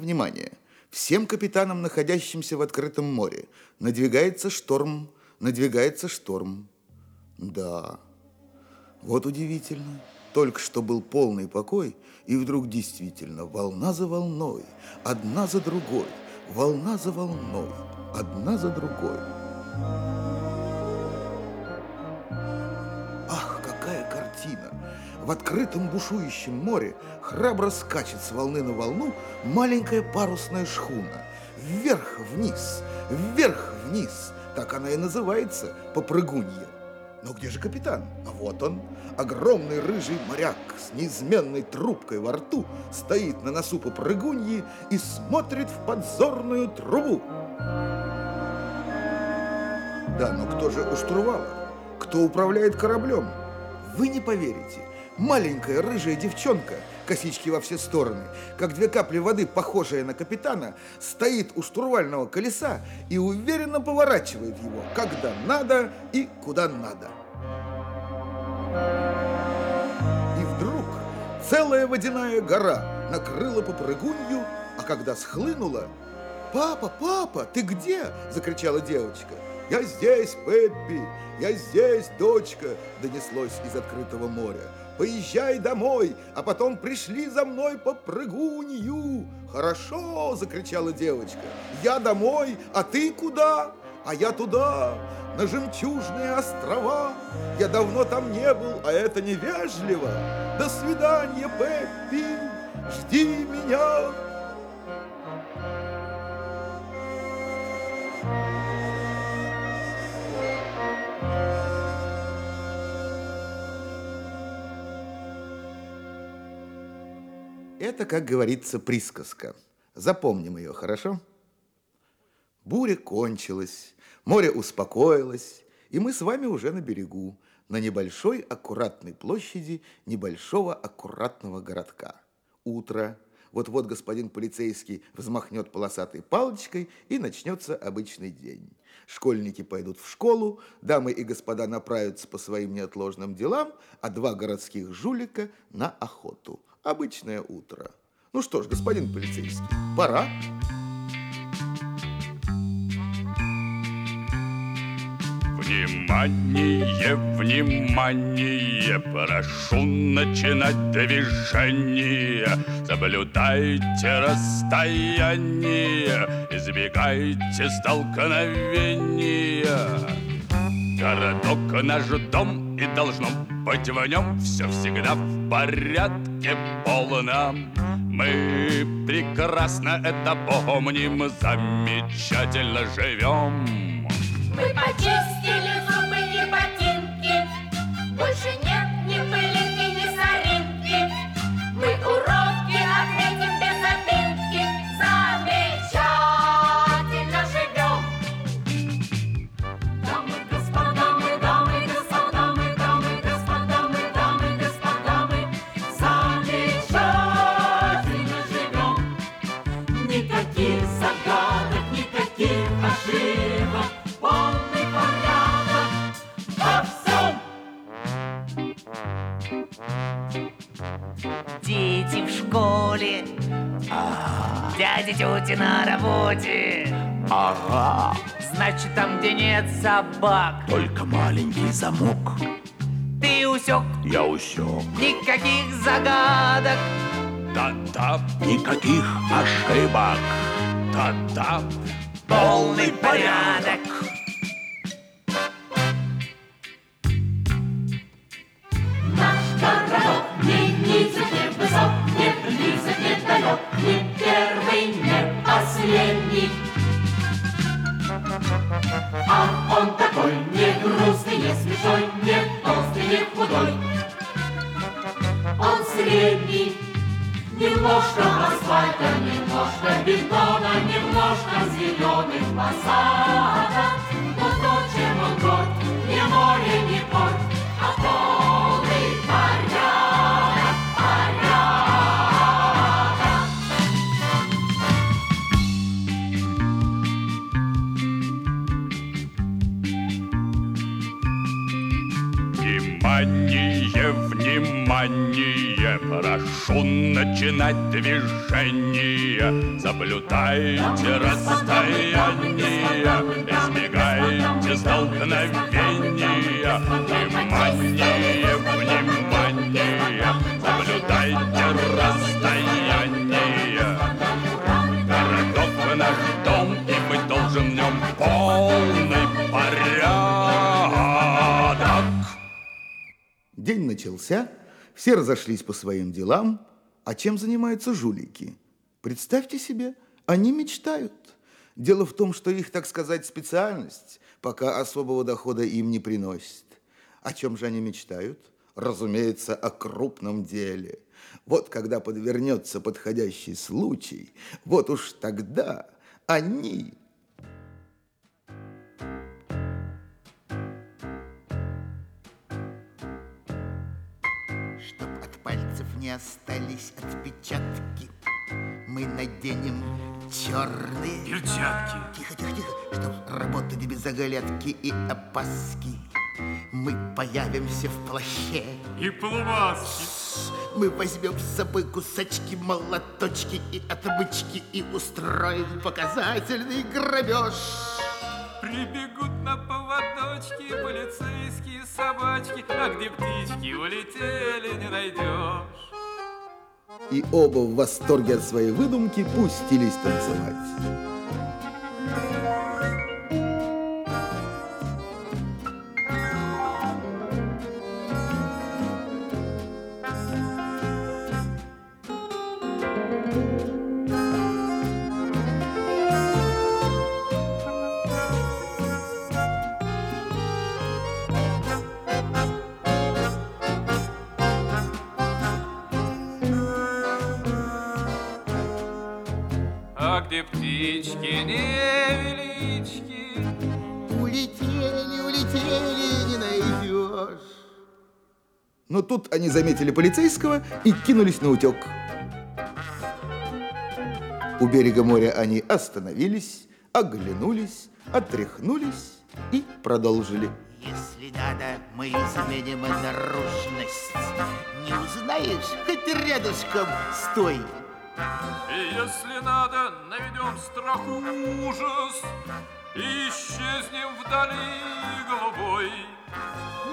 Внимание! Всем капитанам, находящимся в открытом море, надвигается шторм, надвигается шторм. Да, вот удивительно. Только что был полный покой, и вдруг действительно волна за волной, одна за другой, волна за волной, одна за другой. Ах, какая картина! В открытом бушующем море храбро скачет с волны на волну маленькая парусная шхуна. Вверх-вниз, вверх-вниз. Так она и называется, попрыгунья. Но где же капитан? А вот он, огромный рыжий моряк с неизменной трубкой во рту, стоит на носу попрыгуньи и смотрит в подзорную трубу. Да, но кто же у штурвала? Кто управляет кораблем? Вы не поверите, маленькая рыжая девчонка, косички во все стороны, как две капли воды, похожая на капитана, стоит у штурвального колеса и уверенно поворачивает его, когда надо и куда надо. И вдруг целая водяная гора накрыла попрыгунью, а когда схлынула, «Папа, папа, ты где?» – закричала девочка. «Я здесь, Пеппи! Я здесь, дочка!» – донеслось из открытого моря. «Поезжай домой, а потом пришли за мной по прыгунью!» «Хорошо!» – закричала девочка. «Я домой, а ты куда?» «А я туда, на жемчужные острова. Я давно там не был, а это невежливо. До свидания, Пеппи, жди меня!» Это, как говорится, присказка. Запомним ее, хорошо? Буря кончилась, море успокоилось, и мы с вами уже на берегу, на небольшой аккуратной площади небольшого аккуратного городка. Утро. Вот-вот господин полицейский взмахнет полосатой палочкой, и начнется обычный день. Школьники пойдут в школу, дамы и господа направятся по своим неотложным делам, а два городских жулика на охоту – Обычное утро. Ну что ж, господин полицейский, пора. Внимание, внимание, прошу начинать движение. Соблюдайте расстояние, избегайте столкновения. Городок наш дом и должно быть в нем все всегда в порядке полном. Мы прекрасно это помним, замечательно живем. Мы почистили зубы и ботинки, больше нет ни пылинки, Дети в школе, дяди тети на работе. Ага, Значит, там, где нет собак, только маленький замок. ты усек Я усек. никаких загадок. Да-да, Никаких ошибок. да-да. Полный порядок. А он такой не грустный, не смешной, не толстый, не худой. Он средний, немножко асфальта, немножко бетона, немножко зеленых посадок. Но то, чем он горд, внимание, прошу начинать движение. Соблюдайте расстояние, избегайте столкновения. Внимание, внимание, соблюдайте расстояние. Городок наш дом, и быть должен в нем полный порядок. День начался, все разошлись по своим делам. А чем занимаются жулики? Представьте себе, они мечтают. Дело в том, что их, так сказать, специальность пока особого дохода им не приносит. О чем же они мечтают? Разумеется, о крупном деле. Вот когда подвернется подходящий случай, вот уж тогда они не остались отпечатки, мы наденем черные Перчатки. Тихо, тихо, тихо, чтоб работать без оголятки и опаски. Мы появимся в плаще, И полумаски. мы возьмем с собой кусачки, молоточки и отмычки и устроим показательный грабеж. Прибегут на поводочки полицейские собачки, а где птички улетели, не найдешь. И оба в восторге от своей выдумки пустились танцевать. Птички невелички, Улетели, улетели, не найдешь. Но тут они заметили полицейского и кинулись на утек. У берега моря они остановились, оглянулись, отряхнулись и продолжили. Если надо, мы изменим наружность. Не узнаешь, хоть рядышком стой. И если надо, наведем страх ужас И исчезнем вдали голубой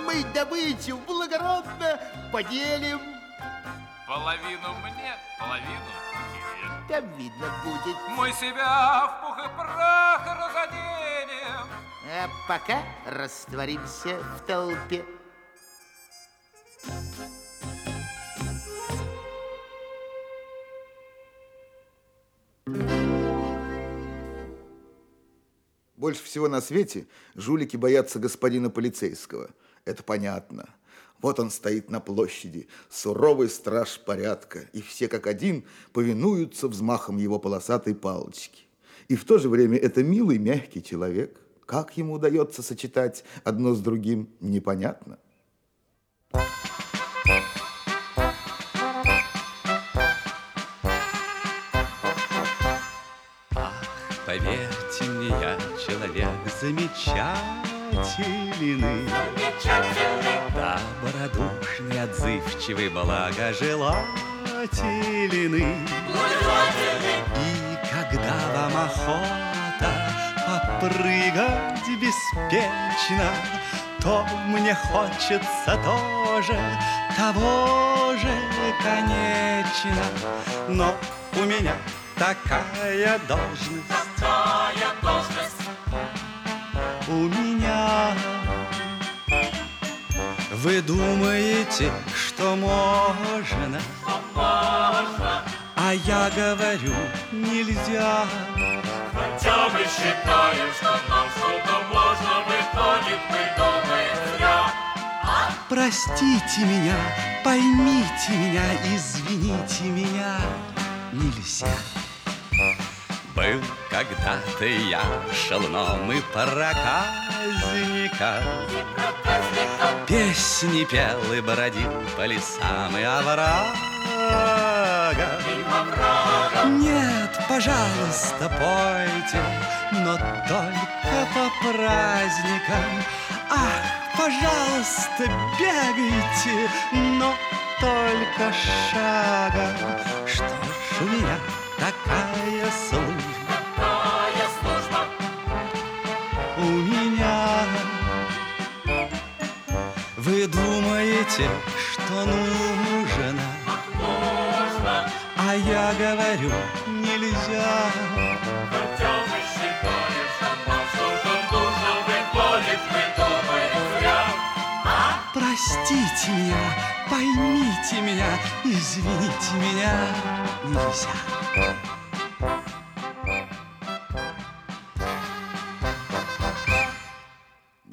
Мы добычу благородно поделим. Половину мне, половину тебе Там видно будет. Мы себя в пух и прах разоденем А пока растворимся в толпе. Больше всего на свете жулики боятся господина полицейского. Это понятно. Вот он стоит на площади, суровый страж порядка, и все как один повинуются взмахом его полосатой палочки. И в то же время это милый, мягкий человек. Как ему удается сочетать одно с другим, непонятно. Человек замечательный, Добродушный, отзывчивый, благожелательный. И когда вам охота попрыгать беспечно, То мне хочется тоже того же, конечно. Но у меня такая должность. У меня Вы думаете, что можно? А я говорю, нельзя. Хотя мы считаем, что нам что-то можно Выходит, мы думаем зря Простите меня, поймите меня, извините меня, нельзя. Был когда-то я шалуном и проказником, Песни пел и бродил по лесам и оврагам. Нет, пожалуйста, пойте, но только по праздникам. Ах, Пожалуйста, бегайте, но только шагом. Что ж у меня такая служба? Вы думаете, что нужно, а я говорю, нельзя. Простите меня, поймите меня, извините меня нельзя.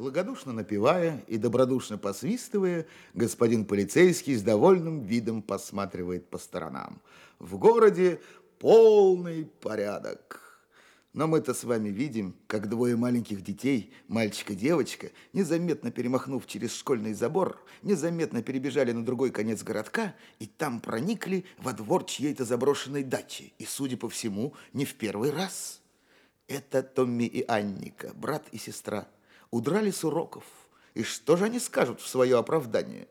Благодушно напевая и добродушно посвистывая, господин полицейский с довольным видом посматривает по сторонам. В городе полный порядок. Но мы-то с вами видим, как двое маленьких детей, мальчик и девочка, незаметно перемахнув через школьный забор, незаметно перебежали на другой конец городка и там проникли во двор чьей-то заброшенной дачи. И, судя по всему, не в первый раз. Это Томми и Анника, брат и сестра, удрали с уроков. И что же они скажут в свое оправдание?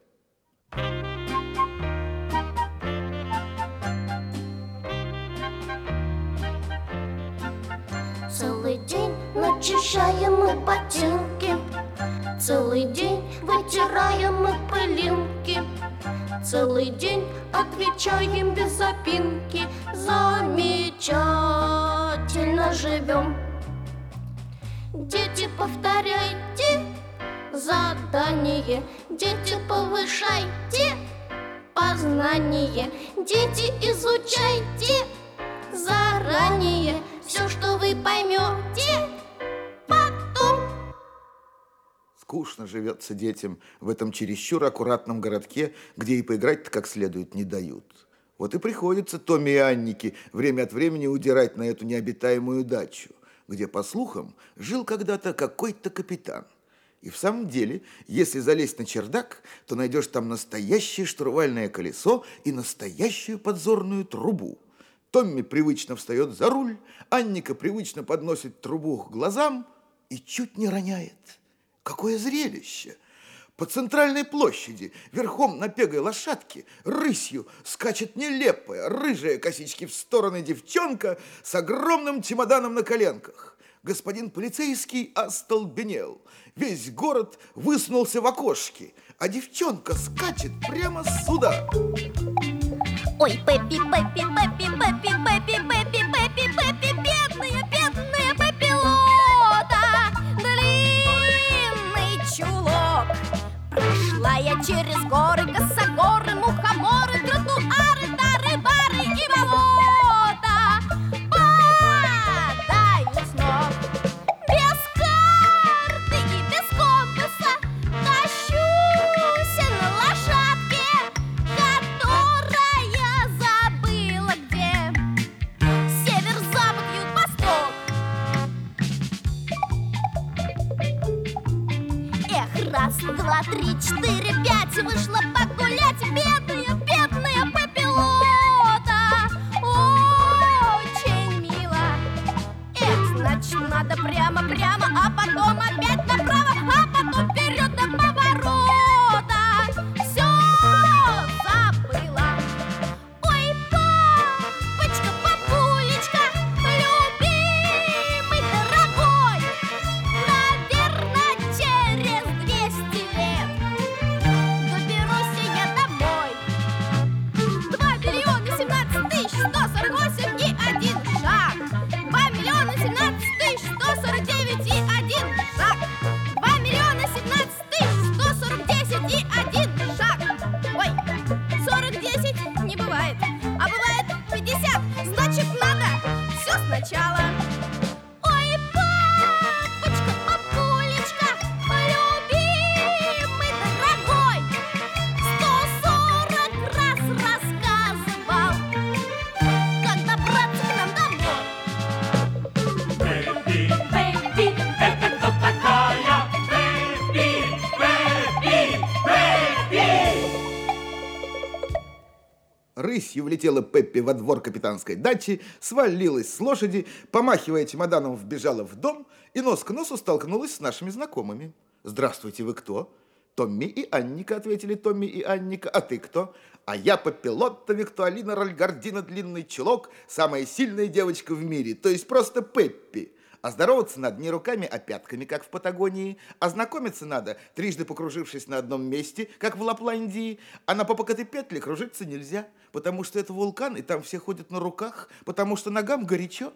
Целый день начищаем мы ботинки, Целый день вытираем мы пылинки, Целый день отвечаем без запинки, Замечательно живем. Дети, повторяйте задание, Дети, повышайте познание, Дети, изучайте заранее все, что вы поймете потом. Скучно живется детям в этом чересчур аккуратном городке, где и поиграть-то как следует не дают. Вот и приходится Томми и Аннике время от времени удирать на эту необитаемую дачу, где, по слухам, жил когда-то какой-то капитан. И в самом деле, если залезть на чердак, то найдешь там настоящее штурвальное колесо и настоящую подзорную трубу. Томми привычно встает за руль, Анника привычно подносит трубу к глазам и чуть не роняет. Какое зрелище! По центральной площади, верхом на пегой лошадке, рысью скачет нелепая, рыжая косички в стороны девчонка с огромным чемоданом на коленках. Господин полицейский остолбенел. Весь город высунулся в окошки, а девчонка скачет прямо сюда. Ой, Пеппи, Пеппи, Пеппи, Пеппи, Рысью влетела Пеппи во двор капитанской дачи, свалилась с лошади, помахивая чемоданом, вбежала в дом и нос к носу столкнулась с нашими знакомыми. «Здравствуйте, вы кто?» Томми и Анника, ответили Томми и Анника. А ты кто? А я Папилотта Виктуалина Рольгардина Длинный Чулок, самая сильная девочка в мире, то есть просто Пеппи. А здороваться надо не руками, а пятками, как в Патагонии. А знакомиться надо, трижды покружившись на одном месте, как в Лапландии. А на Попокатепетле кружиться нельзя, потому что это вулкан, и там все ходят на руках, потому что ногам горячо.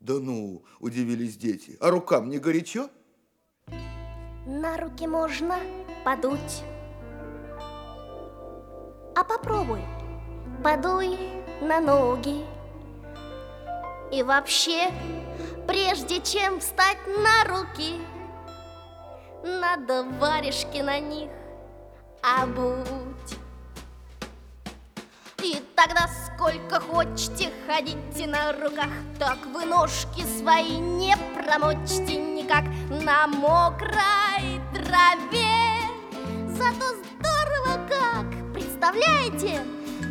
Да ну, удивились дети, а рукам не горячо? На руки можно подуть. А попробуй, подуй на ноги. И вообще, прежде чем встать на руки, надо варежки на них обуть. И тогда сколько хочете ходите на руках, Так вы ножки свои не промочите никак На мокрой траве. Зато здорово как, представляете?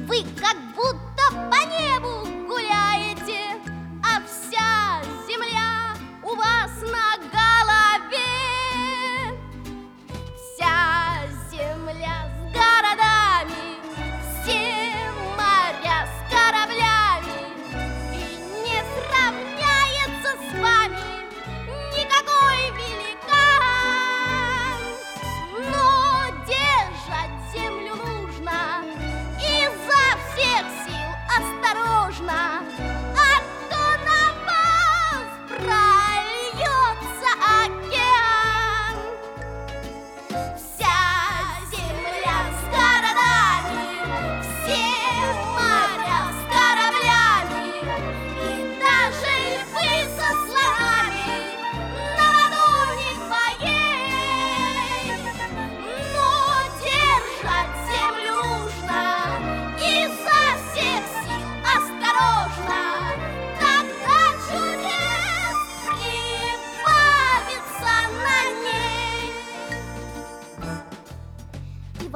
Вы как будто по небу гуляете,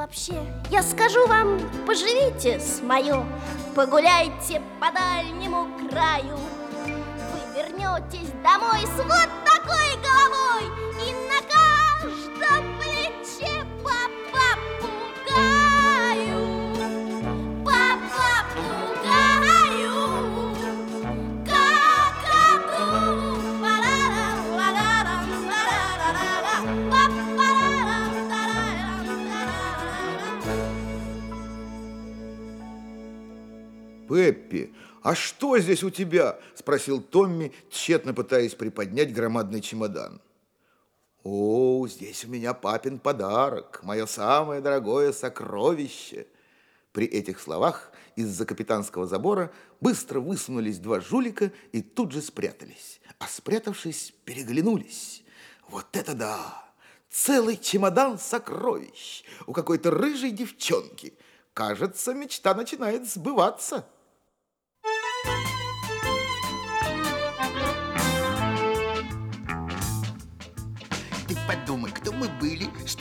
вообще, я скажу вам, поживите с мое, погуляйте по дальнему краю. Вы вернетесь домой с вот такой головой и Пеппи, а что здесь у тебя? Спросил Томми, тщетно пытаясь приподнять громадный чемодан. О, здесь у меня папин подарок, мое самое дорогое сокровище. При этих словах из-за капитанского забора быстро высунулись два жулика и тут же спрятались. А спрятавшись, переглянулись. Вот это да! Целый чемодан сокровищ у какой-то рыжей девчонки. Кажется, мечта начинает сбываться.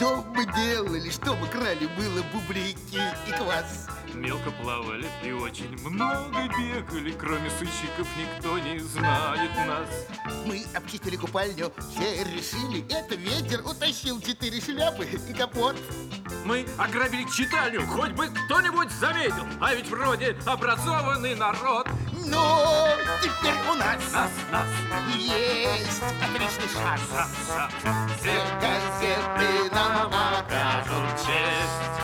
Что мы делали, что мы крали, было бублики и квас. Мелко плавали и очень много бегали Кроме сыщиков никто не знает нас Мы обчистили купальню, все решили, это ветер утащил четыре шляпы и капот. Мы ограбили читальню, хоть бы кто-нибудь заметил А ведь вроде образованный народ Но теперь у нас Нас, нас, есть отличный шанс. шанс, шанс Все газеты нам Покажут честь.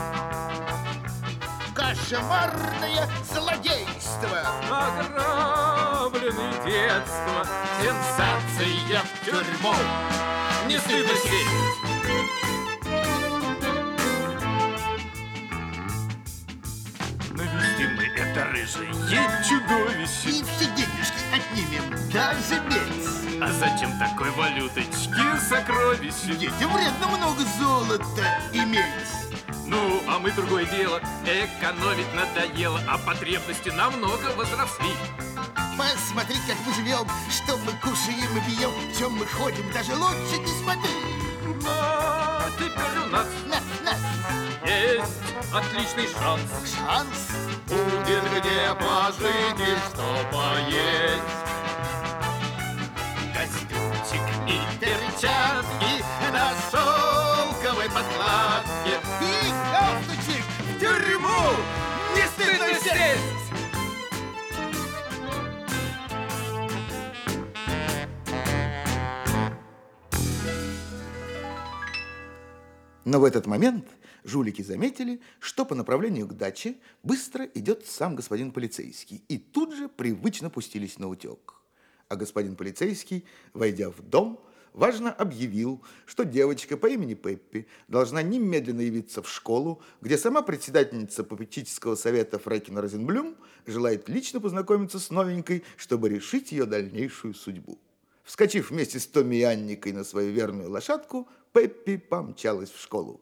Кошмарное злодейство. Ограблены детство. Сенсация в тюрьму. Не стыдно сесть Навестим мы это рыжее чудовище И все денежки отнимем, даже медь. А зачем такой валюточки сокровища? Детям вредно много золота иметь. Ну, а мы другое дело Экономить надоело А потребности намного возросли Посмотри, как мы живем, что мы кушаем и пьем, в чем мы ходим, даже лучше не смотри. Но теперь у нас На, на, есть отличный шанс шанс. Будет где пожить и что поесть Костюмчик и перчатки На шелковой подкладке. Ты, галстучек, в тюрьму! Не стыдно сесть! Но в этот момент жулики заметили, что по направлению к даче быстро идет сам господин полицейский, и тут же привычно пустились на утек. А господин полицейский, войдя в дом, важно объявил, что девочка по имени Пеппи должна немедленно явиться в школу, где сама председательница попечительского совета Фрэкин Розенблюм желает лично познакомиться с новенькой, чтобы решить ее дальнейшую судьбу. Вскочив вместе с Томми Анникой на свою верную лошадку, Пеппи помчалась в школу.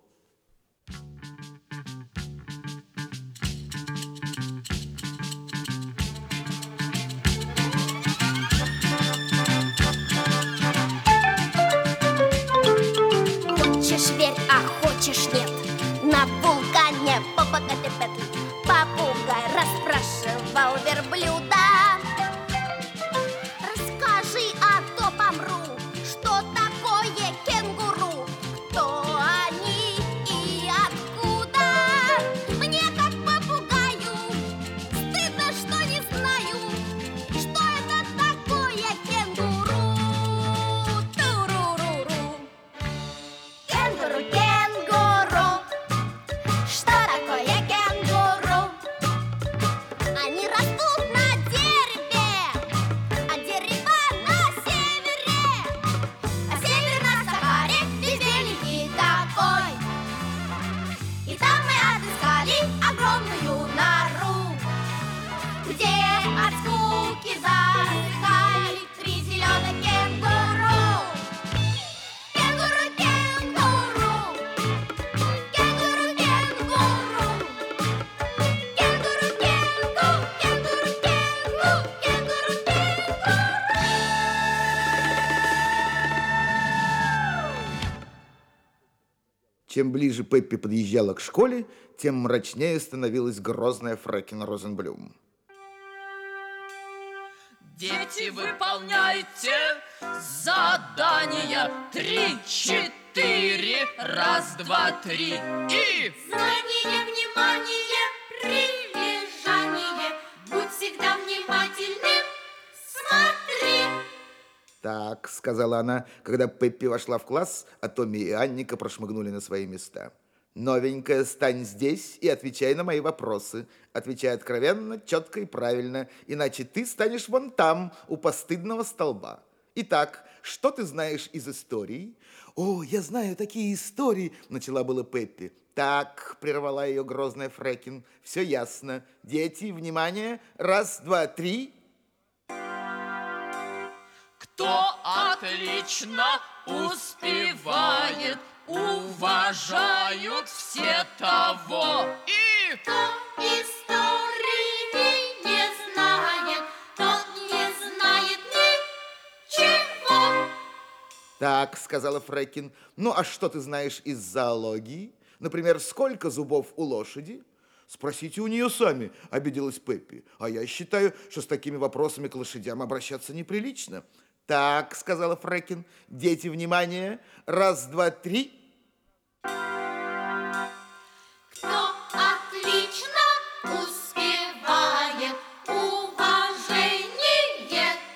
Хочешь верь, а хочешь нет. На вулкане Попокатепетл Попугай расспрашивал Чем ближе Пеппи подъезжала к школе, тем мрачнее становилась грозная Фрэкин Розенблюм. Дети, выполняйте задание Три, четыре, раз, два, три. И... Знание, внимание, прилежание, Так, сказала она, когда Пеппи вошла в класс, а Томми и Анника прошмыгнули на свои места. Новенькая, стань здесь и отвечай на мои вопросы. Отвечай откровенно, четко и правильно, иначе ты станешь вон там, у постыдного столба. Итак, что ты знаешь из истории? О, я знаю такие истории, начала было Пеппи. Так, прервала ее грозная Фрэкин, все ясно. Дети, внимание, раз, два, три. Кто отлично успевает, уважают все того и... Кто истории не знает, тот не знает ничего. Так, сказала Фрэкин. Ну, а что ты знаешь из зоологии? Например, сколько зубов у лошади? Спросите у нее сами, обиделась Пеппи. А я считаю, что с такими вопросами к лошадям обращаться неприлично. Так, сказала Фрэкин. Дети, внимание. Раз, два, три. Кто отлично успевает, уважение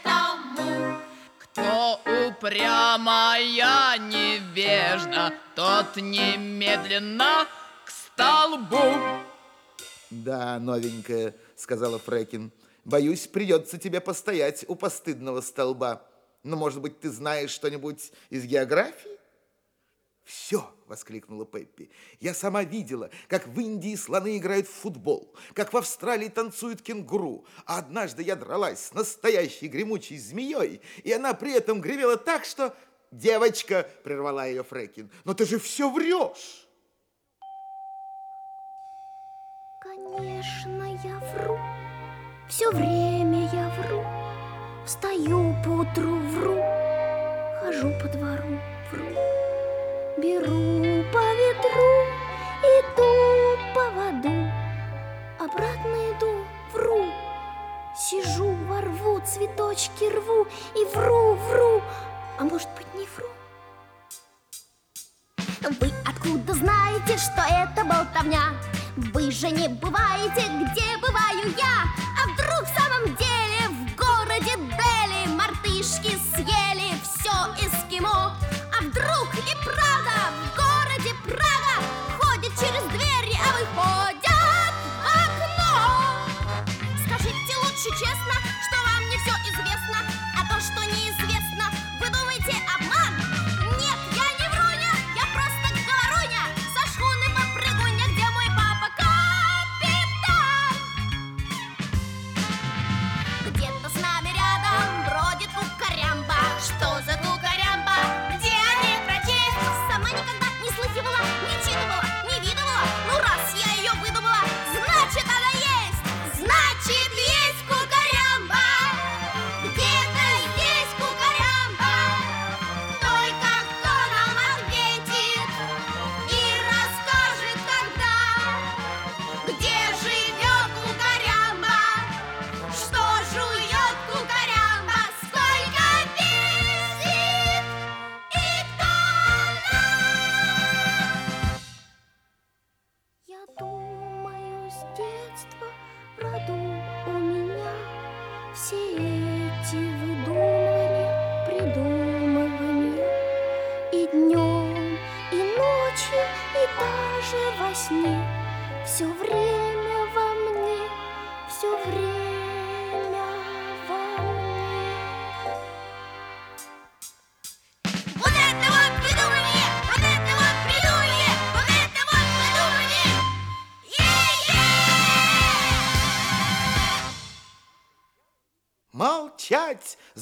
тому. Кто упрямая невежда, тот немедленно к столбу. Да, новенькая, сказала Фрэкин. Боюсь, придется тебе постоять у постыдного столба. Но, может быть, ты знаешь что-нибудь из географии? «Все!» — воскликнула Пеппи. «Я сама видела, как в Индии слоны играют в футбол, как в Австралии танцуют кенгуру, а однажды я дралась с настоящей гремучей змеей, и она при этом гремела так, что...» «Девочка!» — прервала ее Фрэкин. «Но ты же все врешь!» Конечно, я вру. Все время я вру. Встаю поутру, вру, хожу по двору, вру. Беру по ветру, иду по воду, обратно иду, вру. Сижу во рву, цветочки рву и вру, вру, а может быть не вру. Вы откуда знаете, что это болтовня? Вы же не бываете, где бываю я, а вдруг в самом деле aşk is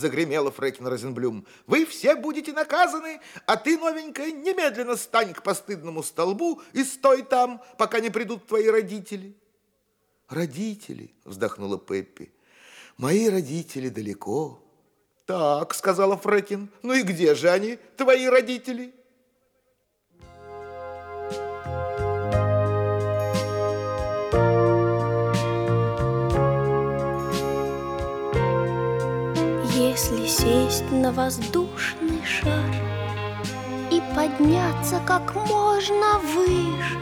загремела Фрекин Розенблюм. «Вы все будете наказаны, а ты, новенькая, немедленно стань к постыдному столбу и стой там, пока не придут твои родители». «Родители», — вздохнула Пеппи, — «мои родители далеко». «Так», — сказала Фрекин, — «ну и где же они, твои родители?» Если сесть на воздушный шар И подняться как можно выше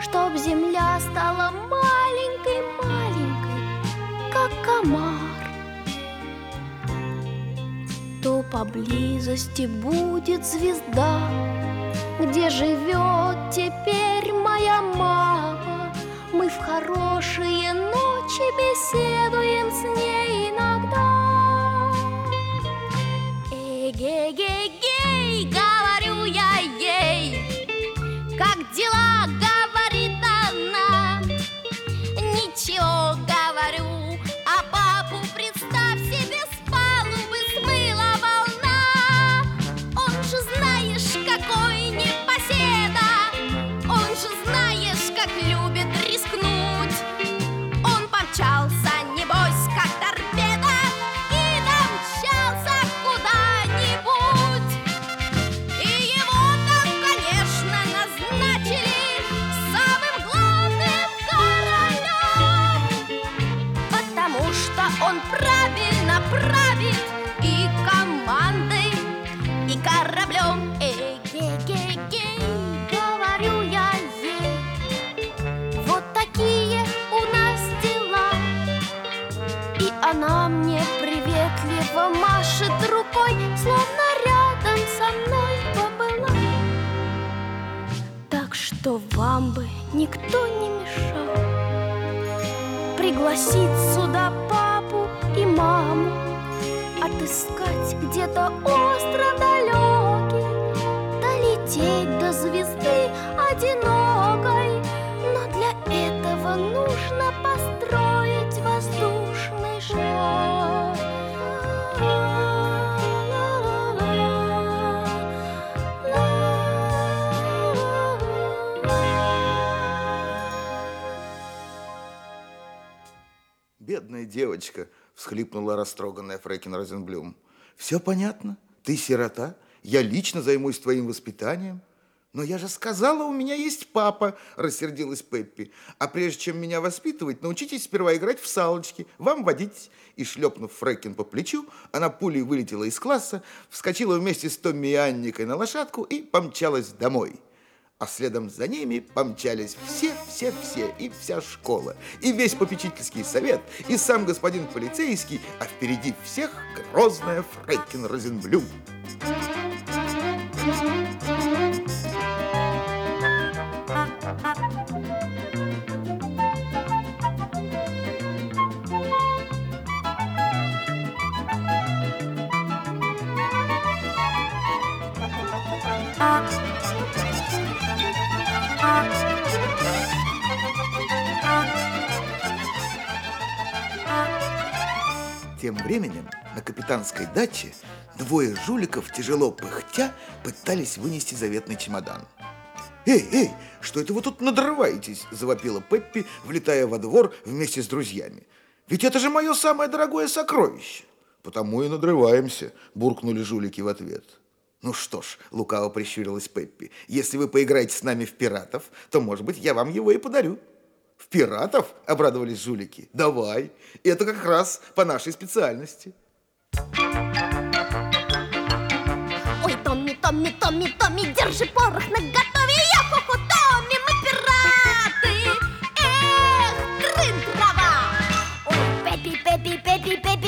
Чтоб земля стала маленькой-маленькой Как комар. То поблизости будет звезда Где живет теперь моя мама. Мы в хорошие ночи без всхлипнула растроганная Фрекин Розенблюм. «Все понятно. Ты сирота. Я лично займусь твоим воспитанием». «Но я же сказала, у меня есть папа», – рассердилась Пеппи. «А прежде чем меня воспитывать, научитесь сперва играть в салочки, вам водить». И шлепнув Фрекин по плечу, она пулей вылетела из класса, вскочила вместе с Томми и Анникой на лошадку и помчалась домой следом за ними помчались все-все-все, и вся школа, и весь попечительский совет, и сам господин полицейский, а впереди всех грозная Фрейкин Розенблюм. Тем временем на капитанской даче двое жуликов, тяжело пыхтя, пытались вынести заветный чемодан. «Эй, эй, что это вы тут надрываетесь?» – завопила Пеппи, влетая во двор вместе с друзьями. «Ведь это же мое самое дорогое сокровище!» «Потому и надрываемся», – буркнули жулики в ответ. «Ну что ж», – лукаво прищурилась Пеппи, «если вы поиграете с нами в пиратов, то, может быть, я вам его и подарю». «В пиратов?» – обрадовались жулики. «Давай, это как раз по нашей специальности». Ой, Томми, Томми, Томми, Томми, держи порох на готове. Йо-хо-хо, Томми, мы пираты. Эх, трын трава. Ой, Пеппи, Пеппи, Пеппи, Пеппи,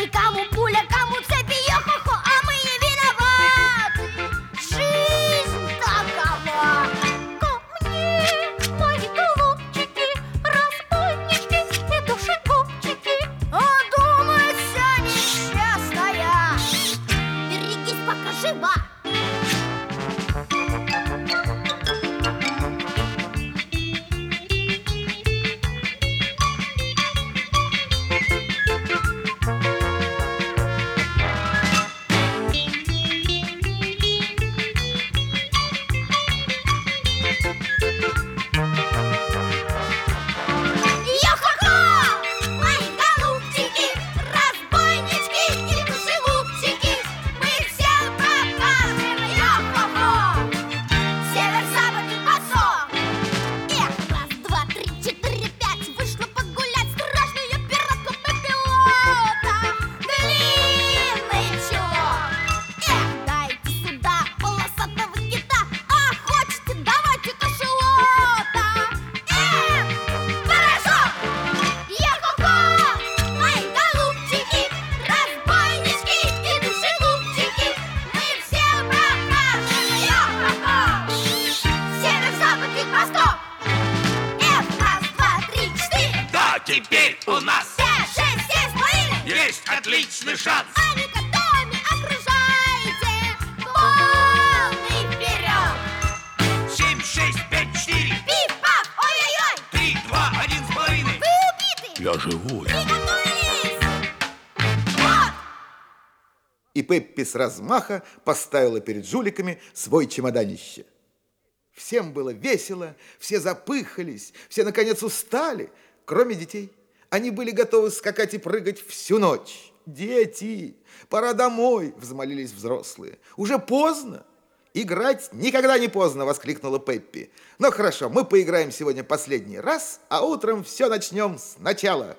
отличный шанс. Аника, Томми, окружайте! Полный вперед! Семь, шесть, пять, четыре, Пиф-паф, ой-ой-ой! три, два, один с половиной. Вы убиты! Я живой. Приготовились! Вот! И Пеппи с размаха поставила перед жуликами свой чемоданище. Всем было весело, все запыхались, все, наконец, устали, кроме детей. Они были готовы скакать и прыгать всю ночь. «Дети, пора домой!» – взмолились взрослые. «Уже поздно!» «Играть никогда не поздно!» – воскликнула Пеппи. «Ну хорошо, мы поиграем сегодня последний раз, а утром все начнем сначала!»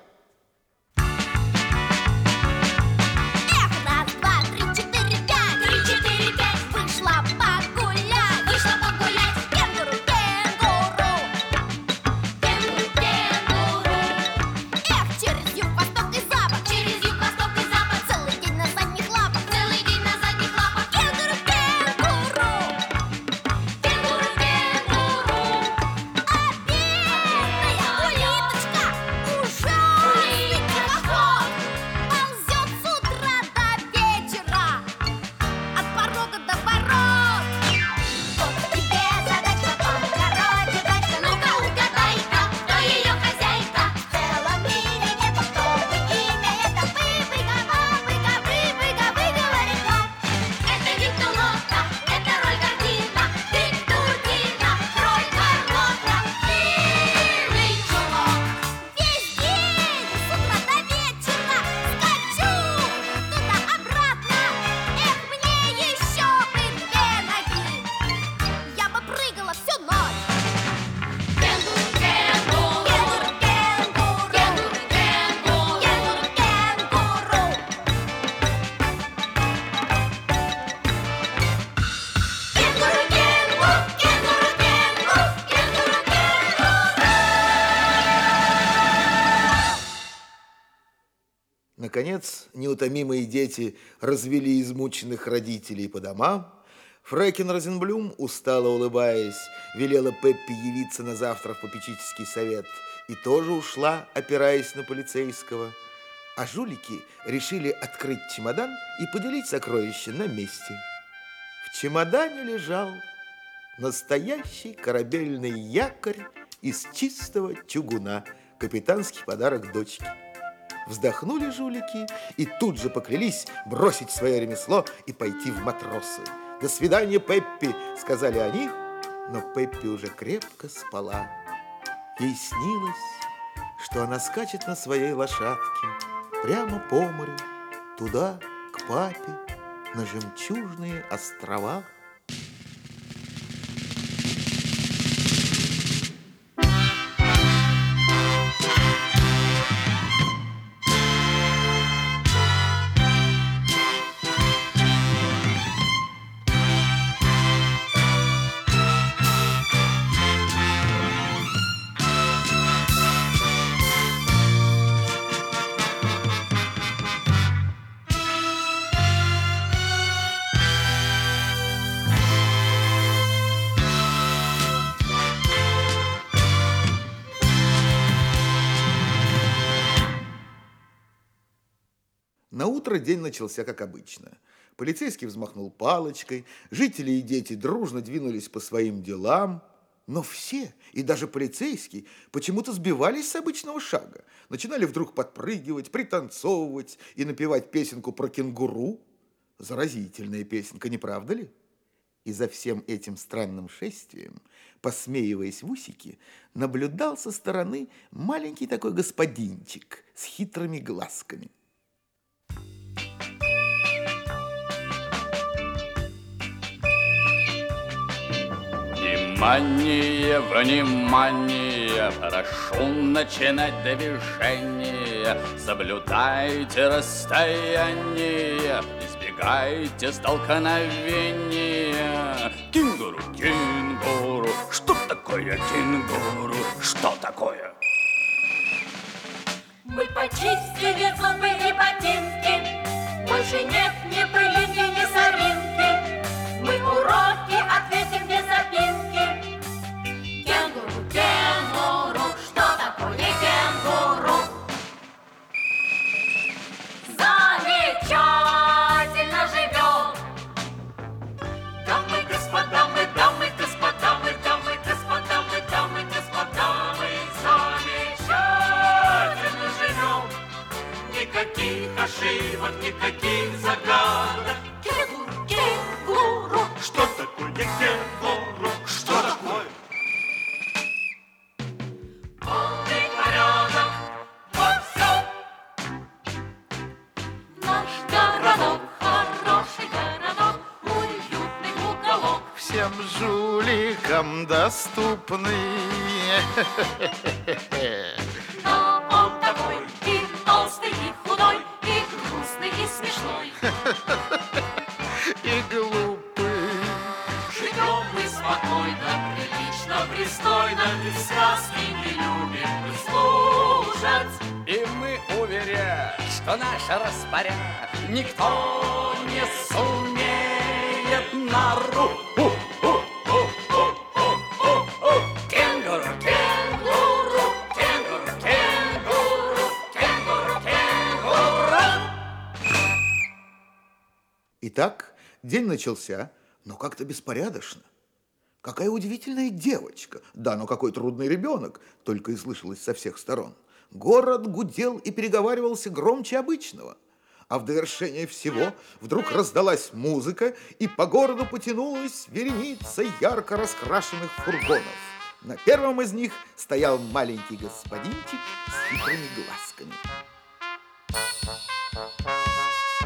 Наконец, неутомимые дети развели измученных родителей по домам. Фрэкин Розенблюм, устало улыбаясь, велела Пеппи явиться на завтра в попечительский совет и тоже ушла, опираясь на полицейского. А жулики решили открыть чемодан и поделить сокровища на месте. В чемодане лежал настоящий корабельный якорь из чистого чугуна, капитанский подарок дочке. Вздохнули жулики и тут же поклялись бросить свое ремесло и пойти в матросы. «До свидания, Пеппи!» — сказали они, но Пеппи уже крепко спала. Ей снилось, что она скачет на своей лошадке прямо по морю, туда, к папе, на жемчужные острова. Утро день начался как обычно. Полицейский взмахнул палочкой, жители и дети дружно двинулись по своим делам, но все, и даже полицейский, почему-то сбивались с обычного шага, начинали вдруг подпрыгивать, пританцовывать и напевать песенку про кенгуру. Заразительная песенка, не правда ли? И за всем этим странным шествием, посмеиваясь в усики, наблюдал со стороны маленький такой господинчик с хитрыми глазками. Внимание, внимание, прошу начинать движение. Соблюдайте расстояние, избегайте столкновения. Кенгуру, кенгуру, что такое кенгуру? Что такое? Мы почистили зубы и ботинки, Больше нет ни жуликам доступный. Но он такой и толстый, и худой, и грустный, и смешной. и глупый. Живем мы спокойно, прилично, пристойно, и сказки не любим мы слушать. И мы уверяем, что наш распоряд никто не сумеет нару. Кенгуру, Итак, день начался, но как-то беспорядочно. Какая удивительная девочка, да, но какой трудный ребенок, только и слышалось со всех сторон. Город гудел и переговаривался громче обычного. А в довершение всего вдруг раздалась музыка, и по городу потянулась вереница ярко раскрашенных фургонов. На первом из них стоял маленький господинчик с хитрыми глазками.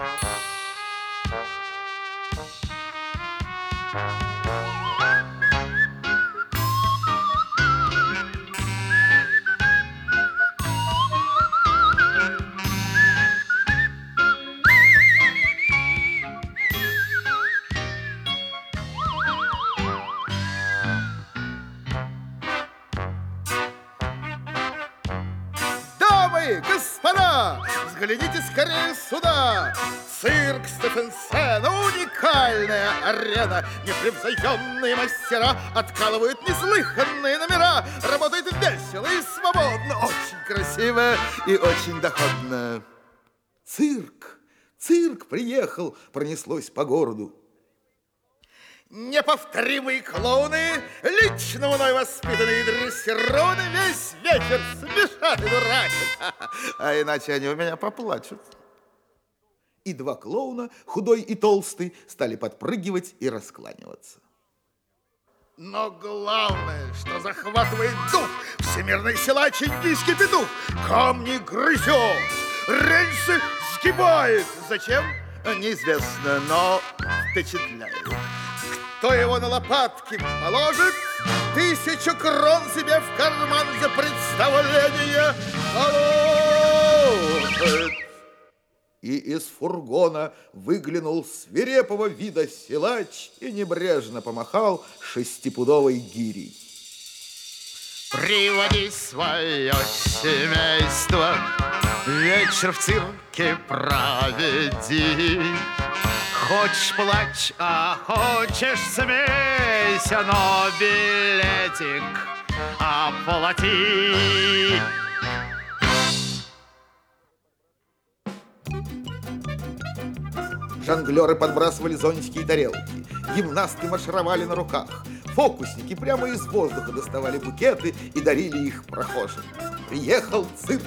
Дамы, взгляните скорее сюда. Цирк Стефенсена, уникальная арена. Непревзойденные мастера откалывают неслыханные номера. Работает весело и свободно, очень красиво и очень доходно. Цирк, цирк приехал, пронеслось по городу. Неповторимые клоуны, лично мной воспитанные и дрессированы, весь вечер смешат и дурачат. А иначе они у меня поплачут. И два клоуна, худой и толстый, стали подпрыгивать и раскланиваться. Но главное, что захватывает дух, всемирный силач индийский петух, камни грызет, рельсы сгибает. Зачем? Неизвестно, но впечатляет. Кто его на лопатки положит, тысячу крон себе в карман за представление положит. И из фургона выглянул свирепого вида силач и небрежно помахал шестипудовой гирей. Приводи свое семейство, вечер в цирке проведи. Хочешь плачь, а хочешь смейся, но билетик оплати. Жонглеры подбрасывали зонтики и тарелки. Гимнасты маршировали на руках. Фокусники прямо из воздуха доставали букеты и дарили их прохожим. Приехал цирк.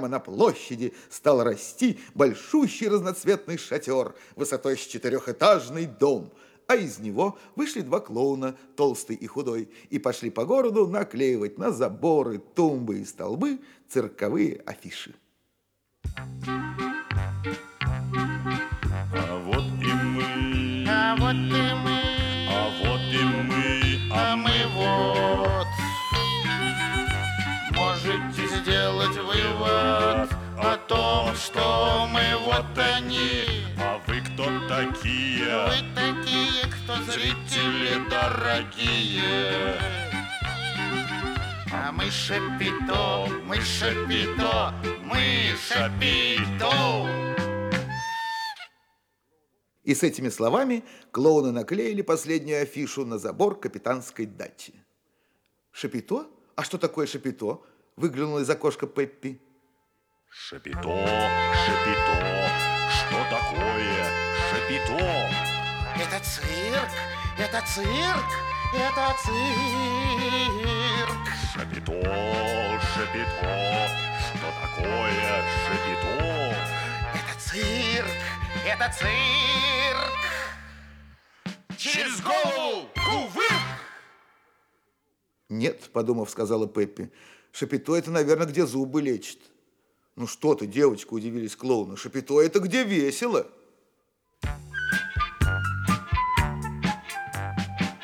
Прямо на площади стал расти большущий разноцветный шатер высотой с четырехэтажный дом, а из него вышли два клоуна, толстый и худой, и пошли по городу наклеивать на заборы, тумбы и столбы цирковые афиши. А вот и мы, А вот и том, что мы вот они. а вы кто такие? Вы такие, кто зрители дорогие. А мы шапито, мы шапито, мы шапито. И с этими словами клоуны наклеили последнюю афишу на забор капитанской дачи. «Шапито? А что такое шапито?» – выглянула из окошка Пеппи. Шапито, шапито, что такое шапито? Это цирк, это цирк, это цирк. Шапито, шапито, что такое шапито? Это цирк, это цирк. Через голову, кувырк. «Нет», – подумав, сказала Пеппи, – «шапито – это, наверное, где зубы лечат». «Ну что ты, девочка», – удивились клоуны, – «шапито – это где весело».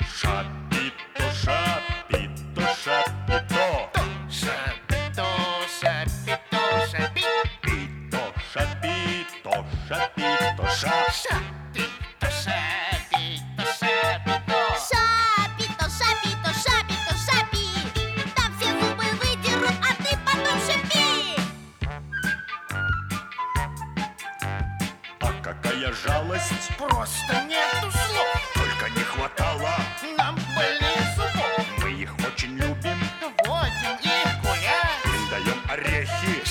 Шапито, шапито, шапито, Шапито, шапито, шапито. пито, шапито, шапито, ша. Шапито, Просто нету слов. только не хватало. Нам больнее зубов. Мы их очень любим, Водим их гулять, им даем орехи.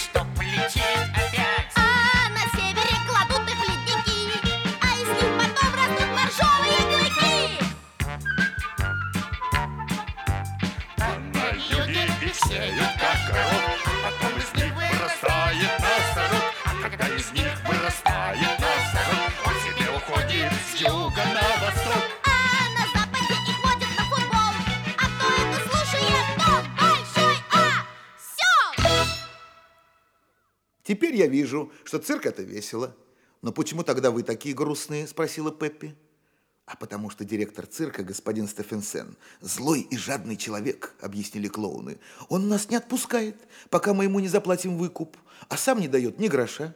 Вижу, что цирк это весело. Но почему тогда вы такие грустные? Спросила Пеппи. А потому что директор цирка, господин Стефенсен, злой и жадный человек, объяснили клоуны. Он нас не отпускает, пока мы ему не заплатим выкуп, а сам не дает ни гроша.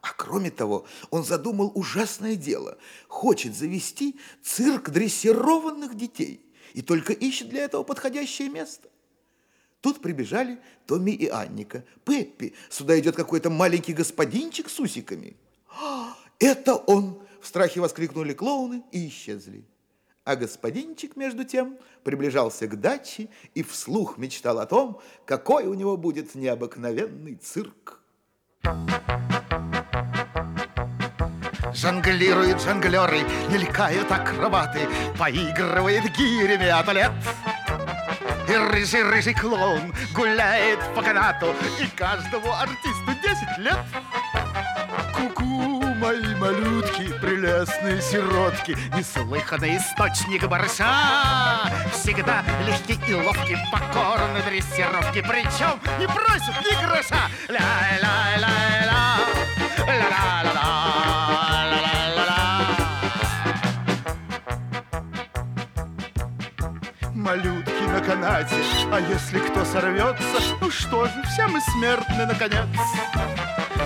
А кроме того, он задумал ужасное дело. Хочет завести цирк дрессированных детей и только ищет для этого подходящее место. Тут прибежали Томми и Анника. «Пеппи, сюда идет какой-то маленький господинчик с усиками». «А, «Это он!» – в страхе воскликнули клоуны и исчезли. А господинчик, между тем, приближался к даче и вслух мечтал о том, какой у него будет необыкновенный цирк. Жонглируют жонглеры, мелькают акробаты, Поигрывает гирями атлет. И рыжий-рыжий клоун гуляет по канату, И каждому артисту 10 лет. Ку-ку, мои малютки, прелестные сиротки, Неслыханный источник барыша. Всегда легкий и ловкий, покорны дрессировки, Причем не просят ни гроша. Ля-ля-ля-ля. Канате А если кто сорвется, ну что же, все мы смертны наконец.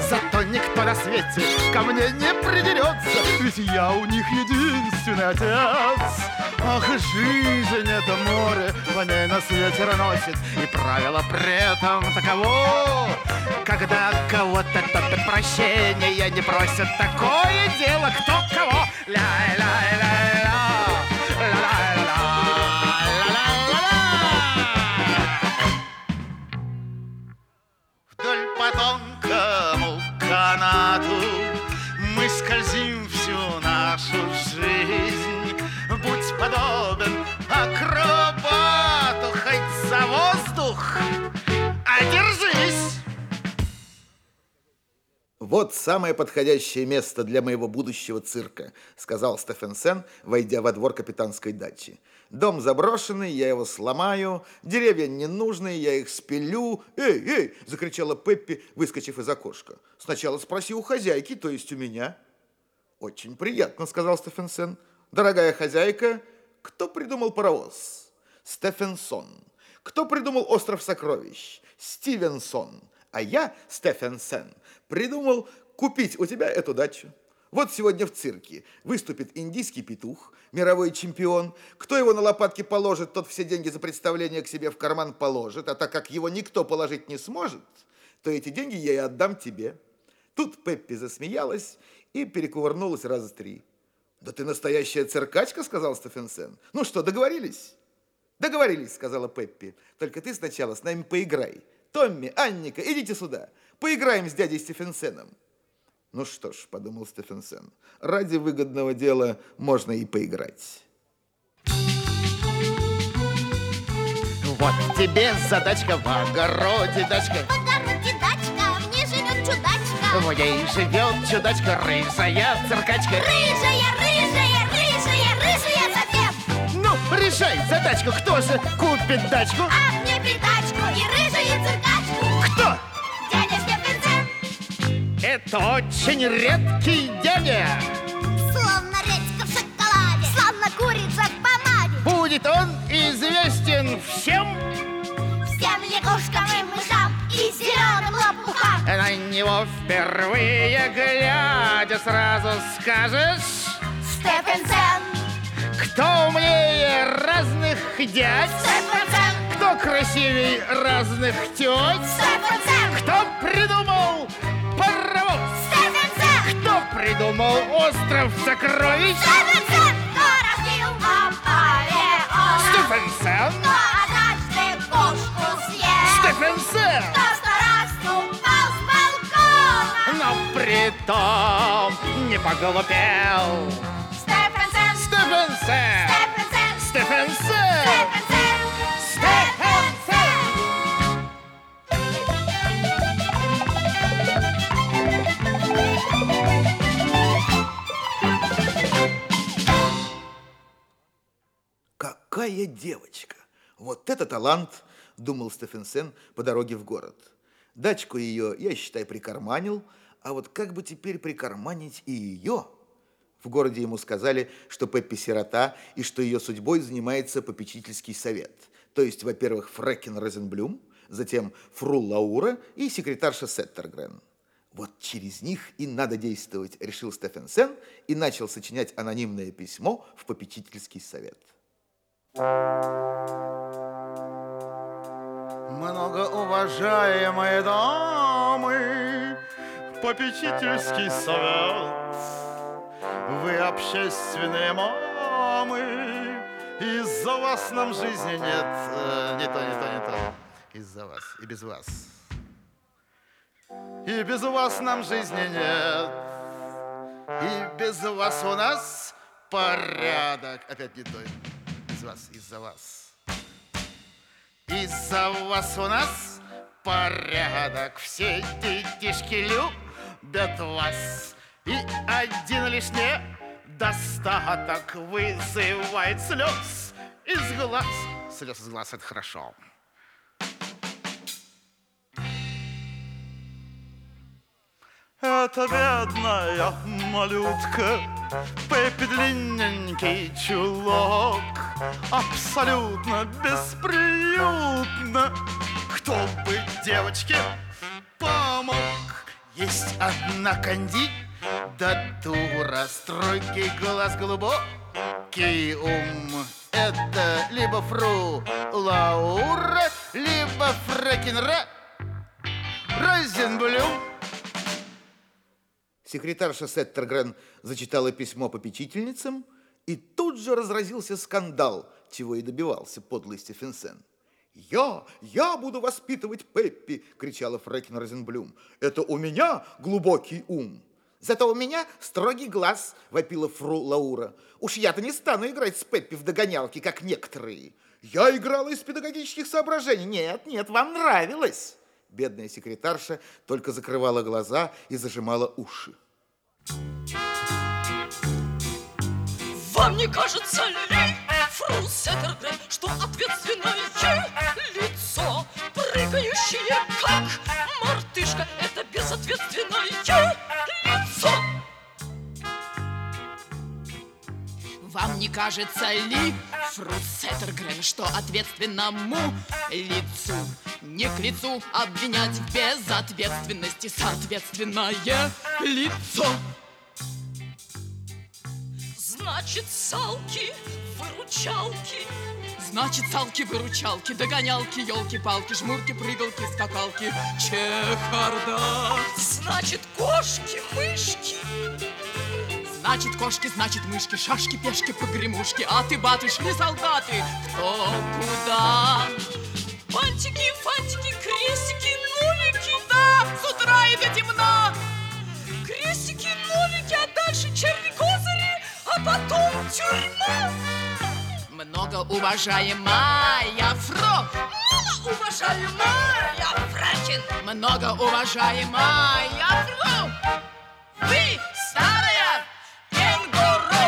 Зато никто на свете ко мне не придерется Ведь я у них единственный отец. Ах, жизнь это море, по ней на свете носит И правило при этом таково. Когда кого-то топят прощения не просят Такое дело кто кого. Ля-ля-ля-ля «Вот самое подходящее место для моего будущего цирка», сказал Стефенсен, войдя во двор капитанской дачи. «Дом заброшенный, я его сломаю, деревья ненужные, я их спилю». «Эй, эй!» – закричала Пеппи, выскочив из окошка. «Сначала спроси у хозяйки, то есть у меня». «Очень приятно», – сказал Стефенсен. «Дорогая хозяйка, кто придумал паровоз?» «Стефенсон». «Кто придумал остров сокровищ?» «Стивенсон». А я, Стефенсен, придумал купить у тебя эту дачу. Вот сегодня в цирке выступит индийский петух, мировой чемпион. Кто его на лопатки положит, тот все деньги за представление к себе в карман положит. А так как его никто положить не сможет, то эти деньги я и отдам тебе. Тут Пеппи засмеялась и перекувырнулась раза три. «Да ты настоящая циркачка», — сказал Стефенсен. «Ну что, договорились?» «Договорились», — сказала Пеппи. «Только ты сначала с нами поиграй. Томми, Анника, идите сюда. Поиграем с дядей Стефенсеном». Ну что ж, подумал Стефенсен, ради выгодного дела можно и поиграть. Вот тебе задачка в огороде дачка. В огороде дачка, в ней живет чудачка. В ней живет чудачка, рыжая циркачка. Рыжая, рыжая, рыжая, рыжая совсем. Ну, решай задачку, кто же купит дачку? А Это очень редкий дядя. словно редька в шоколаде, словно курица в помаде. Будет он известен всем. Всем лягушкам и мышам и зеленым лопухам. На него впервые глядя сразу скажешь, Стефенсен, кто умнее разных дядь, Стефенсен, кто красивей разных теть, Стефенсен, кто придумал придумал остров сокровищ, Стефенсен, кто разбил на палеола, Стефенсен, кто однажды кошку съел, Стефенсен, кто сто раз упал с балкона. но притом не поглупел. Стефенсен, Стефенсен, Стефенсен, Стефенсен, Стефенсен, Какая девочка! Вот это талант, думал Стефенсен по дороге в город. Дачку ее, я считай, прикарманил, а вот как бы теперь прикарманить и ее? В городе ему сказали, что Пеппи сирота и что ее судьбой занимается попечительский совет. То есть, во-первых, Фрекен Розенблюм, затем Фру Лаура и секретарша Сеттергрен. Вот через них и надо действовать, решил Стефенсен и начал сочинять анонимное письмо в попечительский совет. Многоуважаемые дамы, попечительский совет, вы общественные мамы, из-за вас нам жизни нет. Э, не то, не то, не то. Из-за вас и без вас. И без вас нам жизни нет. И без вас у нас порядок. Опять не то. Вас, из-за вас. Из-за вас у нас порядок. Все детишки любят вас. И один лишь недостаток вызывает слез из глаз. Слез из глаз – это хорошо. Это бедная малютка, Пеппи длинненький чулок, Абсолютно бесприютно. Кто бы девочке помог? Есть одна кандидатура, строгий глаз, глубокий ум. Это либо фру Лаура, либо Фрекенра Розенблюм. Секретарша Сеттергрен зачитала письмо попечительницам, и тут же разразился скандал, чего и добивался подлый Стефенсен. «Я, я буду воспитывать Пеппи!» – кричала Фрэкин Розенблюм. «Это у меня глубокий ум!» «Зато у меня строгий глаз!» – вопила фру Лаура. «Уж я-то не стану играть с Пеппи в догонялки, как некоторые!» «Я играла из педагогических соображений!» «Нет, нет, вам нравилось!» Бедная секретарша только закрывала глаза и зажимала уши. Вам не кажется ли, фру Сеттергрен, что ответственное лицо, прыгающее как мартышка, это безответственное лицо? Вам не кажется ли, фру Сеттергрен, что ответственному лицу не к лицу обвинять в безответственности соответственное лицо? Значит, салки, выручалки Значит, салки, выручалки, догонялки, елки-палки, жмурки, прыгалки, скакалки, чехарда. Значит, кошки, мышки. Значит, кошки, значит, мышки, шашки, пешки, погремушки, а ты, батюшки, солдаты, кто куда? Фантики, до темна. Крестики, нулики, а дальше черви козыри, а потом тюрьма. Многоуважаемая Фро, многоуважаемая Фрекин, многоуважаемая Фро, вы старая кенгуру.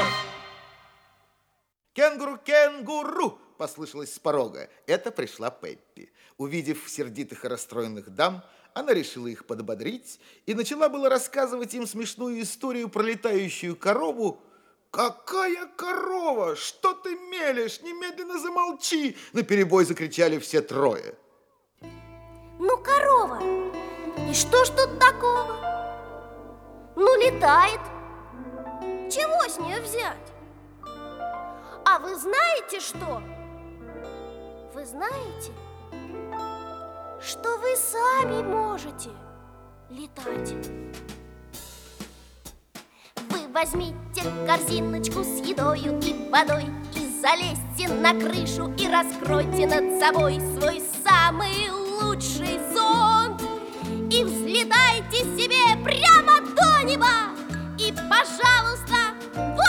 «Кенгуру, кенгуру!» – послышалось с порога. Это пришла Пеппи. Увидев сердитых и расстроенных дам, она решила их подбодрить и начала было рассказывать им смешную историю про летающую корову. «Какая корова? Что ты мелешь? Немедленно замолчи!» На перебой закричали все трое. Ну, корова, и что ж тут такого? Ну, летает. Чего с нее взять? А вы знаете что? Вы знаете, что вы сами можете летать? Вы возьмите корзиночку с едою и водой И залезьте на крышу и раскройте над собой Свой самый лучший зонт И взлетайте себе прямо до неба И, пожалуйста, вот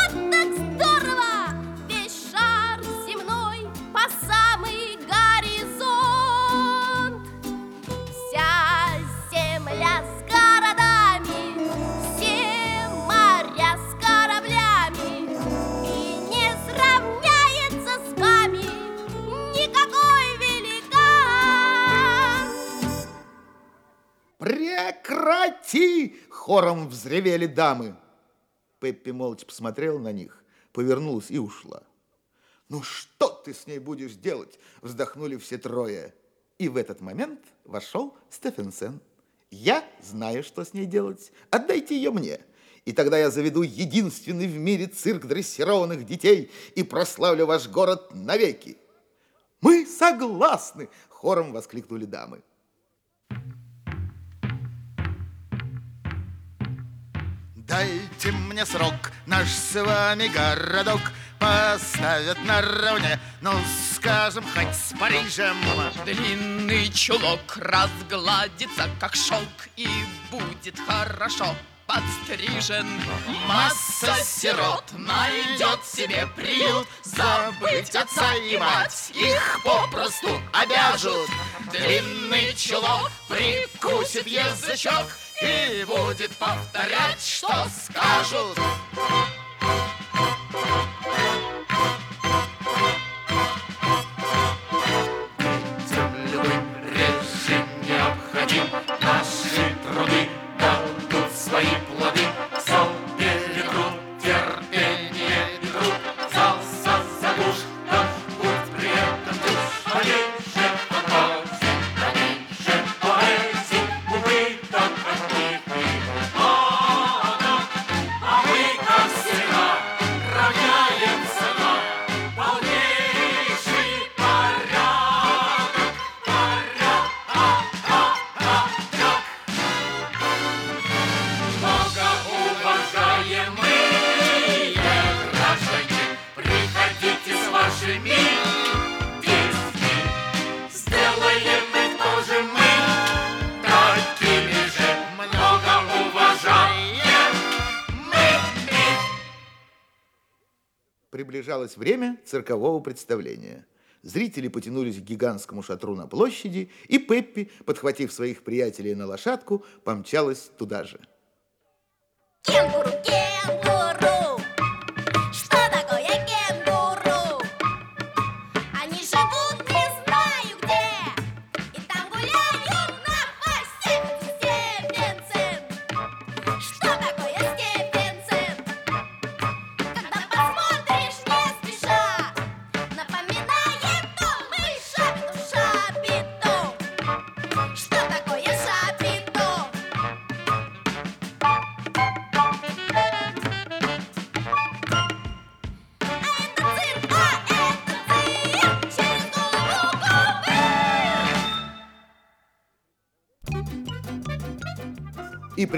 Прекрати! Хором взревели дамы. Пеппи молча посмотрела на них, повернулась и ушла. «Ну что ты с ней будешь делать?» Вздохнули все трое. И в этот момент вошел Стефенсен. «Я знаю, что с ней делать. Отдайте ее мне. И тогда я заведу единственный в мире цирк дрессированных детей и прославлю ваш город навеки». «Мы согласны!» – хором воскликнули дамы. Дайте мне срок, наш с вами городок Поставят наравне, ну, скажем, хоть с Парижем Длинный чулок разгладится, как шелк, и будет хорошо подстрижен. Масса сирот найдет себе приют, забыть отца и мать их попросту обяжут. Длинный чулок прикусит язычок и будет повторять, что скажут. Режим необходим Наши труды дадут свои плоды время циркового представления. Зрители потянулись к гигантскому шатру на площади, и Пеппи, подхватив своих приятелей на лошадку, помчалась туда же. Кенгуру, кенгуру!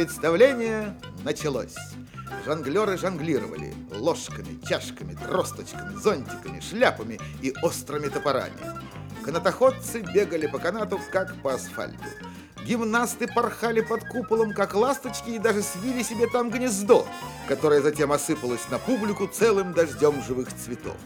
Представление началось. Жонглеры жонглировали ложками, чашками, тросточками, зонтиками, шляпами и острыми топорами. Канатоходцы бегали по канату, как по асфальту. Гимнасты порхали под куполом, как ласточки, и даже свили себе там гнездо, которое затем осыпалось на публику целым дождем живых цветов.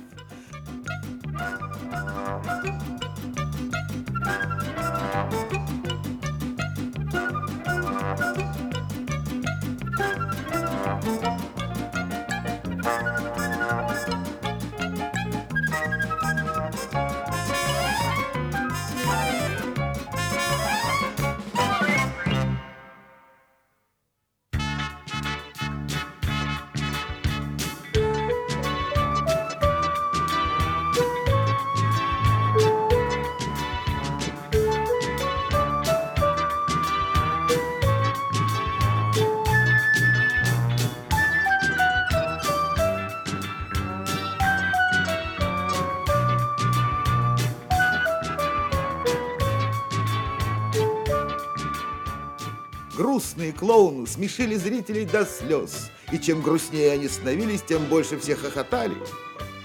Клоуны смешили зрителей до слез. И чем грустнее они становились, тем больше все хохотали.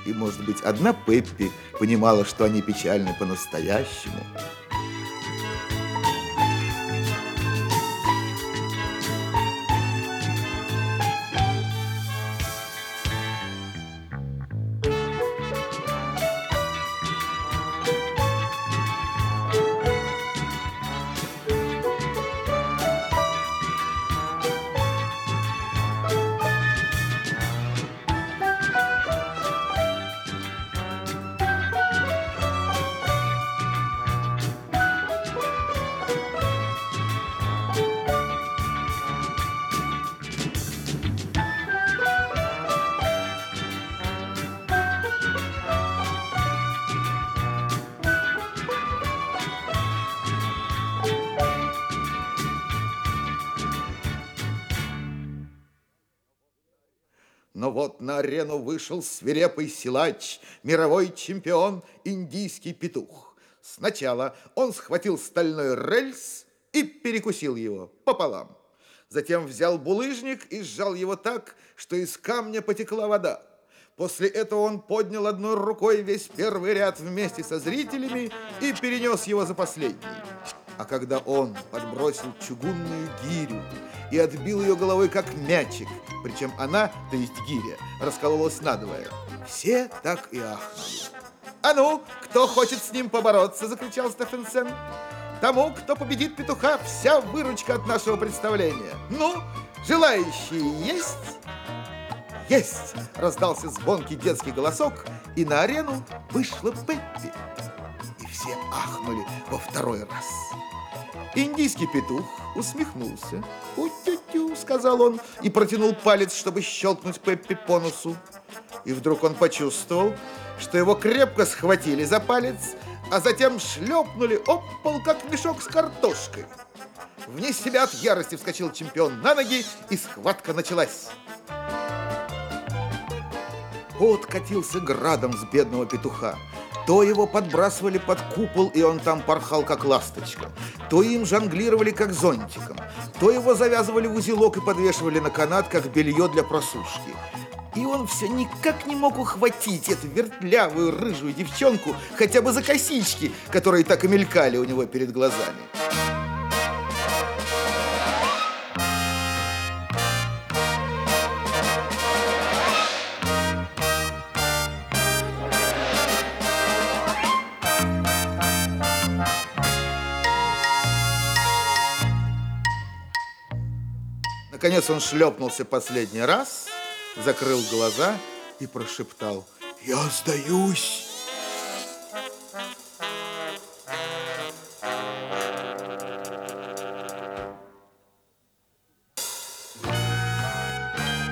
И, может быть, одна Пеппи понимала, что они печальны по-настоящему. Арену вышел свирепый силач, мировой чемпион, индийский петух. Сначала он схватил стальной рельс и перекусил его пополам. Затем взял булыжник и сжал его так, что из камня потекла вода. После этого он поднял одной рукой весь первый ряд вместе со зрителями и перенес его за последний. А когда он подбросил чугунную гирю и отбил ее головой как мячик, причем она, то есть гиря, раскололась надвое, все так и ахнули. «А ну, кто хочет с ним побороться?» – закричал Стефенсен. Тому, кто победит петуха, вся выручка от нашего представления. Ну, желающие есть? Есть! Раздался звонкий детский голосок, и на арену вышла Пеппи. И все ахнули во второй раз. Индийский петух усмехнулся. «У-тю-тю», — сказал он, и протянул палец, чтобы щелкнуть Пеппи по носу. И вдруг он почувствовал, что его крепко схватили за палец, а затем шлепнули об пол, как мешок с картошкой. Вне себя от ярости вскочил чемпион на ноги, и схватка началась. Пот катился градом с бедного петуха. То его подбрасывали под купол, и он там порхал, как ласточка. То им жонглировали, как зонтиком. То его завязывали в узелок и подвешивали на канат, как белье для просушки. И он все никак не мог ухватить эту вертлявую рыжую девчонку хотя бы за косички, которые так и мелькали у него перед глазами. Наконец он шлепнулся последний раз, закрыл глаза и прошептал «Я сдаюсь!»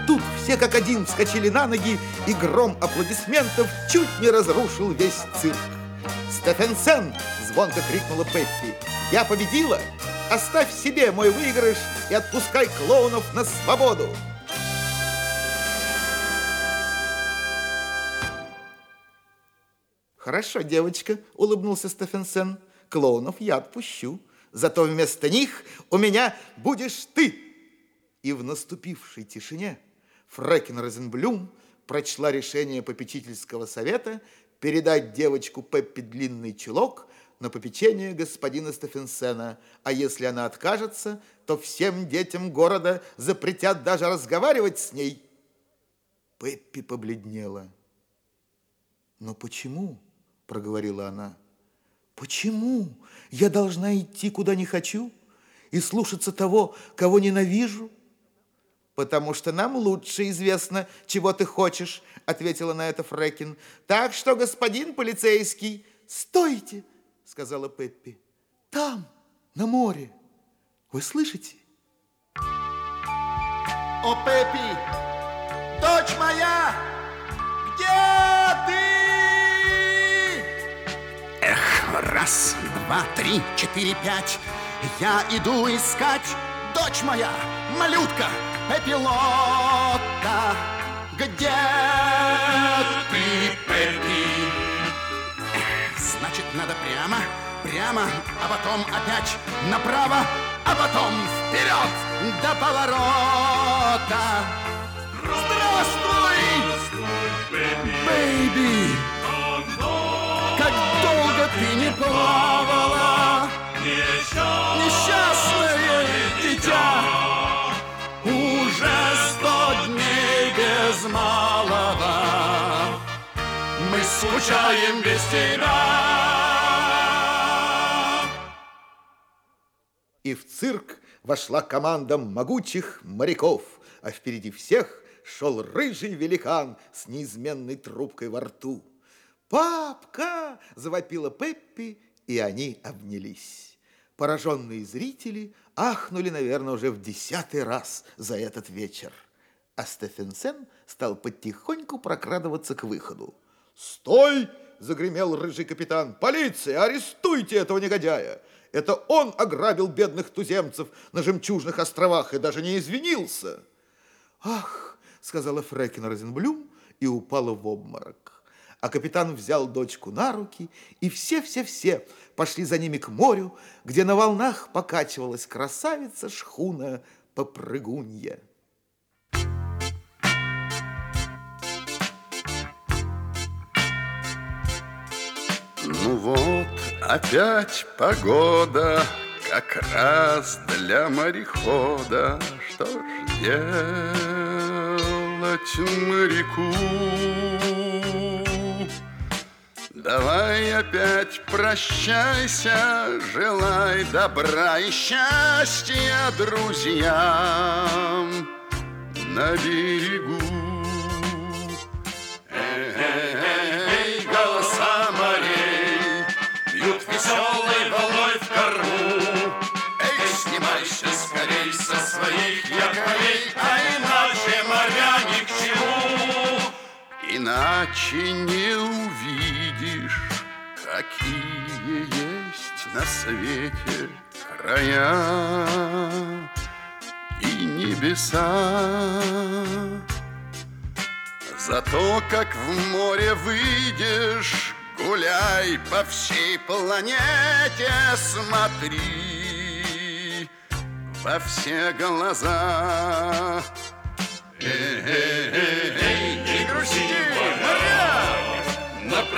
Тут все как один вскочили на ноги, и гром аплодисментов чуть не разрушил весь цирк. «Стефенсен!» – звонко крикнула Пеппи. «Я победила! Оставь себе мой выигрыш и отпускай клоунов на свободу!» «Хорошо, девочка», — улыбнулся Стефенсен. «Клоунов я отпущу. Зато вместо них у меня будешь ты!» И в наступившей тишине Фрекен Розенблюм прочла решение попечительского совета передать девочку Пеппи длинный чулок на попечение господина Стефенсена, а если она откажется, то всем детям города запретят даже разговаривать с ней. Пеппи побледнела. Но почему? проговорила она. Почему я должна идти, куда не хочу, и слушаться того, кого ненавижу? Потому что нам лучше известно, чего ты хочешь, ответила на это Фрекин. Так что, господин полицейский, стойте, сказала Пеппи. Там, на море. Вы слышите? О, Пеппи, дочь моя, где ты? Раз, два, три, четыре, пять. Я иду искать дочь моя, малютка, Пепелота. Где ты, Пеппи? Надо прямо, прямо, а потом опять направо, а потом вперед до поворота. Здравствуй, бэйби! Как долго ты не плавала, несчастное дитя, уже сто дней без малого. Мы скучаем без тебя. И в цирк вошла команда могучих моряков, а впереди всех шел рыжий великан с неизменной трубкой во рту. «Папка!» – завопила Пеппи, и они обнялись. Пораженные зрители ахнули, наверное, уже в десятый раз за этот вечер. А Стефенсен стал потихоньку прокрадываться к выходу. «Стой!» – загремел рыжий капитан. «Полиция! Арестуйте этого негодяя! Это он ограбил бедных туземцев на жемчужных островах и даже не извинился!» «Ах, сказала Фрекин Розенблюм и упала в обморок. А капитан взял дочку на руки, и все-все-все пошли за ними к морю, где на волнах покачивалась красавица Ну вот, опять погода, как раз для морехода. Что ж делать моряку? Давай опять прощайся, желай добра и счастья друзьям на берегу. Иначе не увидишь Какие есть на свете края и небеса. Зато как в море выйдешь, гуляй по всей планете, смотри во все глаза. Эй,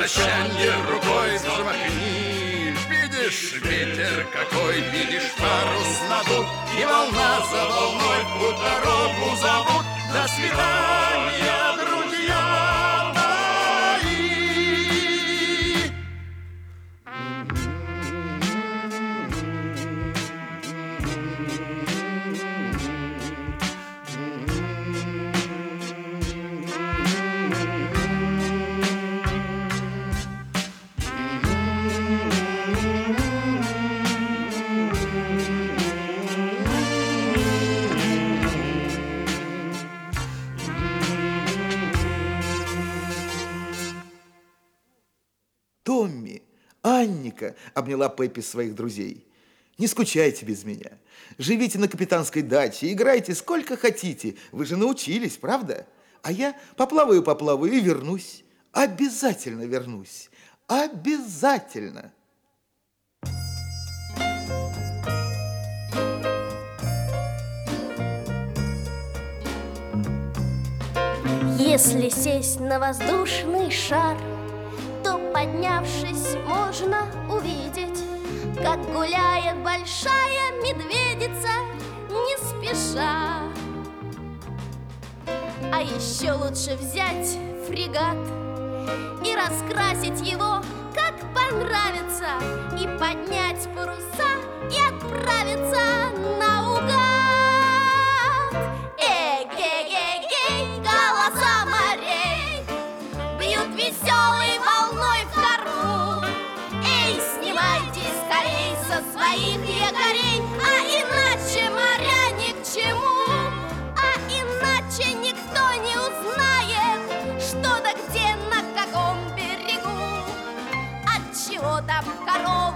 прощанье рукой взмахни. Видишь ветер какой, видишь парус надут, и волна за волной путь дорогу зовут. До свидания, Анника, обняла Пеппи своих друзей. Не скучайте без меня. Живите на капитанской даче, играйте сколько хотите. Вы же научились, правда? А я поплаваю-поплаваю и вернусь. Обязательно вернусь. Обязательно. Если сесть на воздушный шар, поднявшись можно увидеть, как гуляет большая медведица не спеша. А еще лучше взять фрегат и раскрасить его, как понравится, и поднять паруса и отправиться наугад. Что